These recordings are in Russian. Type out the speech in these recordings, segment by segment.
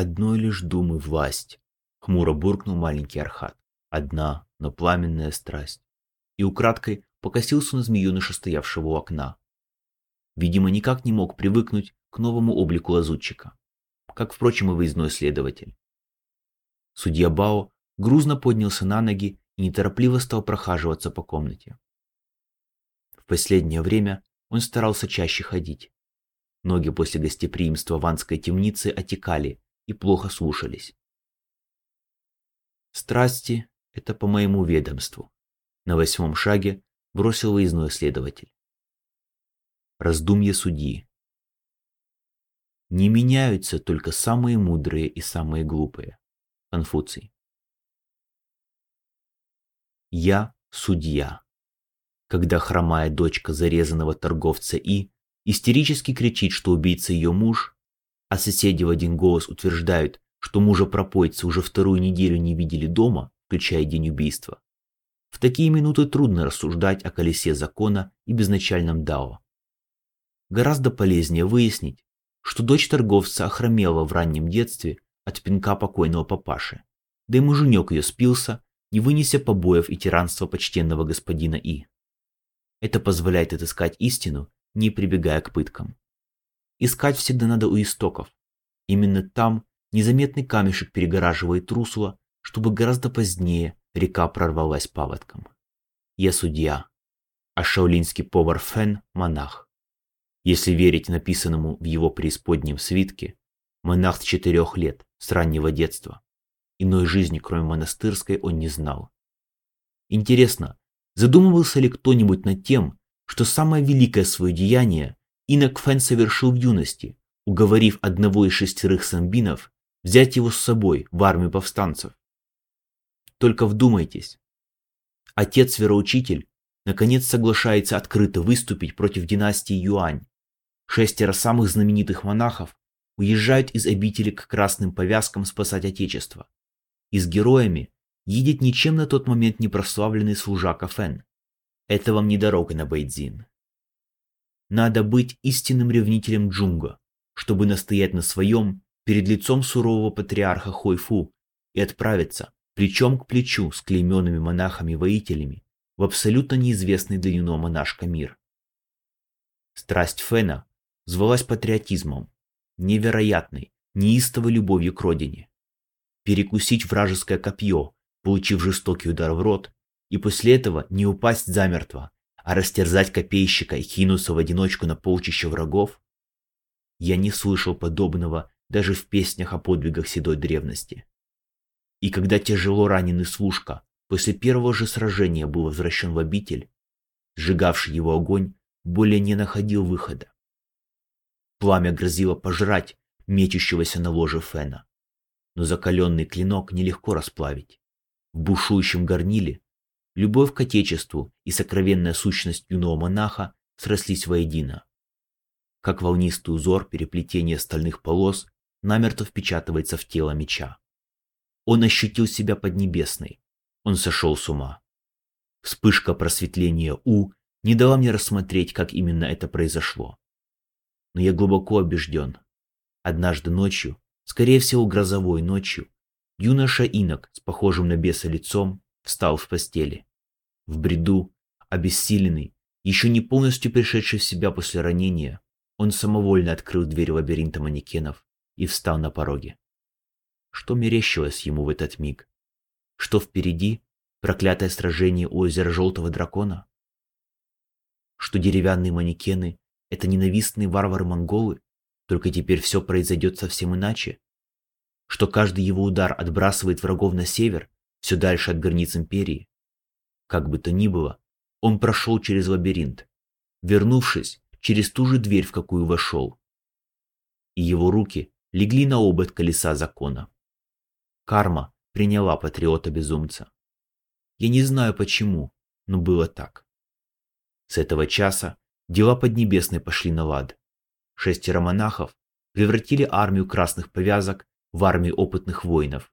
Одной лишь думы власть, хмуро буркнул маленький Архат. Одна, но пламенная страсть. И украдкой покосился на змееныша, стоявшего у окна. Видимо, никак не мог привыкнуть к новому облику лазутчика, как, впрочем, и выездной следователь. Судья Бао грузно поднялся на ноги и неторопливо стал прохаживаться по комнате. В последнее время он старался чаще ходить. Ноги после гостеприимства ванской темницы отекали и плохо слушались. Страсти – это по моему ведомству. На восьмом шаге бросил выездной следователь. Раздумье судьи. Не меняются только самые мудрые и самые глупые. Конфуций. Я судья. Когда хромая дочка зарезанного торговца И истерически кричит, что убийца ее муж, а соседи в один голос утверждают, что мужа пропойцы уже вторую неделю не видели дома, включая день убийства, в такие минуты трудно рассуждать о колесе закона и безначальном дао. Гораздо полезнее выяснить, что дочь торговца охромела в раннем детстве от пинка покойного папаши, да и муженек ее спился, не вынеся побоев и тиранства почтенного господина И. Это позволяет отыскать истину, не прибегая к пыткам. Искать всегда надо у истоков. Именно там незаметный камешек перегораживает русло, чтобы гораздо позднее река прорвалась паводком. Я судья, а шаулинский повар Фен – монах. Если верить написанному в его преисподнем свитке, монах с четырех лет, с раннего детства. Иной жизни, кроме монастырской, он не знал. Интересно, задумывался ли кто-нибудь над тем, что самое великое свое деяние инок Фен совершил в юности, уговорив одного из шестерых самбинов взять его с собой в армию повстанцев? Только вдумайтесь. Отец-вероучитель наконец соглашается открыто выступить против династии Юань. Шестеро самых знаменитых монахов уезжают из обители к красным повязкам спасать Отечество. И с героями едет ничем на тот момент не прославленный служака Фэн. Это вам не дорога на Бэйдзин. Надо быть истинным ревнителем Джунга, чтобы настоять на своем перед лицом сурового патриарха Хойфу и отправиться плечом к плечу с клейменными монахами-воителями в абсолютно неизвестный для Юно монашка мир. Страсть Фена звалась патриотизмом, невероятной, неистовой любовью к родине. Перекусить вражеское копье, получив жестокий удар в рот, и после этого не упасть замертво, а растерзать копейщика и кинуться в одиночку на полчища врагов? Я не слышал подобного даже в песнях о подвигах седой древности. И когда тяжело раненый служка после первого же сражения был возвращен в обитель, сжигавший его огонь более не находил выхода. Пламя грозило пожрать мечущегося на ложе Фена. Но закаленный клинок нелегко расплавить. В бушующем горниле любовь к отечеству и сокровенная сущность юного монаха срослись воедино. Как волнистый узор переплетения стальных полос намертво впечатывается в тело меча. Он ощутил себя поднебесной. Он сошел с ума. Вспышка просветления У не дала мне рассмотреть, как именно это произошло. Но я глубоко убежден. Однажды ночью, скорее всего грозовой ночью, юноша Инок с похожим на беса лицом встал в постели. В бреду, обессиленный, еще не полностью пришедший в себя после ранения, он самовольно открыл дверь лабиринта манекенов и встал на пороге. Что мерещилось ему в этот миг? Что впереди проклятое сражение у озера Желтого Дракона? Что деревянные манекены — это ненавистные варвары-монголы, только теперь все произойдет совсем иначе? Что каждый его удар отбрасывает врагов на север, все дальше от границ империи? Как бы то ни было, он прошел через лабиринт, вернувшись через ту же дверь, в какую вошел. И его руки легли на обод колеса закона. Карма приняла патриота-безумца. Я не знаю почему, но было так. С этого часа дела Поднебесной пошли на лад. Шестеро монахов превратили армию красных повязок в армию опытных воинов.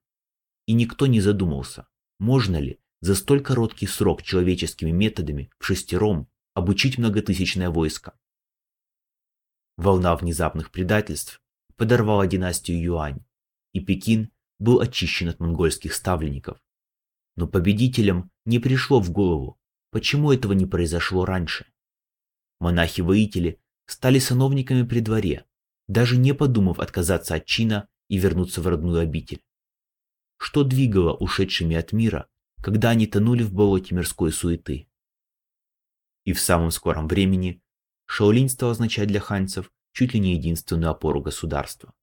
И никто не задумался, можно ли за столь короткий срок человеческими методами в шестером обучить многотысячное войско. Волна внезапных предательств подорвала династию Юань, и Пекин был очищен от монгольских ставленников. Но победителям не пришло в голову, почему этого не произошло раньше. Монахи-воители стали сановниками при дворе, даже не подумав отказаться от чина и вернуться в родную обитель. Что двигало ушедшими от мира, когда они тонули в болоте мирской суеты? И в самом скором времени Шаолинь стал означать для ханьцев чуть ли не единственную опору государства.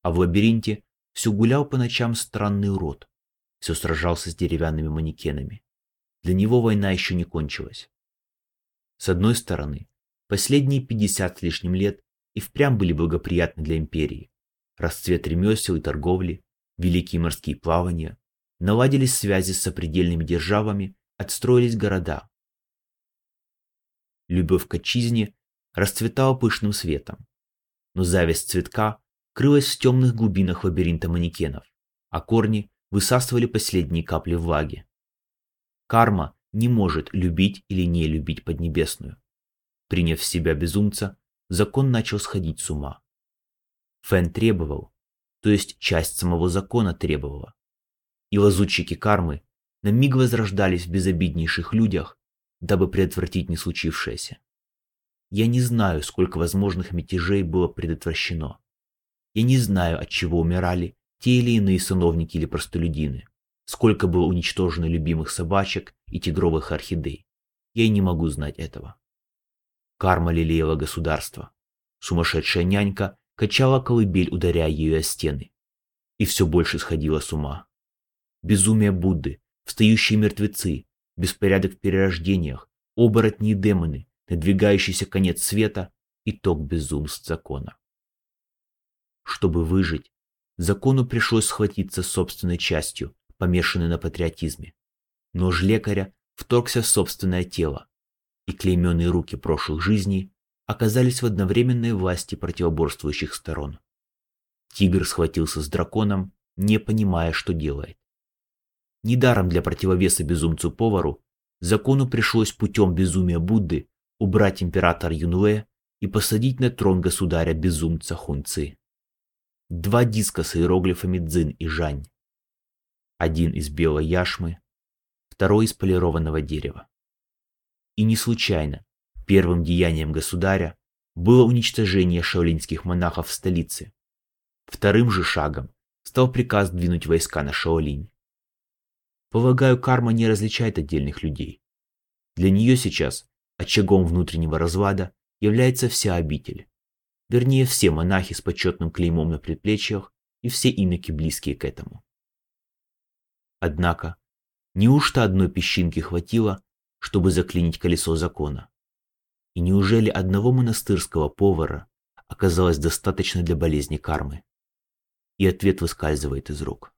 А в лабиринте все гулял по ночам странный урод, все сражался с деревянными манекенами. Для него война еще не кончилась. С одной стороны, последние 50 с лишним лет и впрямь были благоприятны для империи. Расцвет ремесел и торговли, великие морские плавания, наладились связи с сопредельными державами, отстроились города. Любовь к отчизне расцветала пышным светом, но зависть цветка крылась в темных глубинах лабиринта манекенов, а корни высасывали последние капли влаги. Карма не может любить или не любить Поднебесную. Приняв в себя безумца, закон начал сходить с ума. Фэн требовал, то есть часть самого закона требовала. И лазутчики кармы на миг возрождались в безобиднейших людях, дабы предотвратить не случившееся. Я не знаю, сколько возможных мятежей было предотвращено. Я не знаю, от чего умирали те или иные сановники или простолюдины, сколько было уничтожено любимых собачек и тигровых орхидей. Я и не могу знать этого. Карма лелеяла государство. Сумасшедшая нянька качала колыбель, ударяя ее о стены. И все больше сходила с ума. Безумие Будды, встающие мертвецы, беспорядок в перерождениях, оборотни и демоны, надвигающийся конец света, итог безумств закона. Чтобы выжить, закону пришлось схватиться собственной частью, помешанной на патриотизме. Нож лекаря вторгся в собственное тело, и клейменные руки прошлых жизней оказались в одновременной власти противоборствующих сторон. Тигр схватился с драконом, не понимая, что делает. Недаром для противовеса безумцу-повару закону пришлось путем безумия Будды убрать императора Юнуэ и посадить на трон государя-безумца Хунцы. Два диска с иероглифами Цзин и Жань. Один из белой яшмы, второй из полированного дерева. И не случайно первым деянием государя было уничтожение шаолиньских монахов в столице. Вторым же шагом стал приказ двинуть войска на Шаолинь. Полагаю, карма не различает отдельных людей. Для нее сейчас Очагом внутреннего развада является вся обитель. Вернее, все монахи с почетным клеймом на предплечьях и все иноки, близкие к этому. Однако, неужто одной песчинки хватило, чтобы заклинить колесо закона? И неужели одного монастырского повара оказалось достаточно для болезни кармы? И ответ выскальзывает из рук.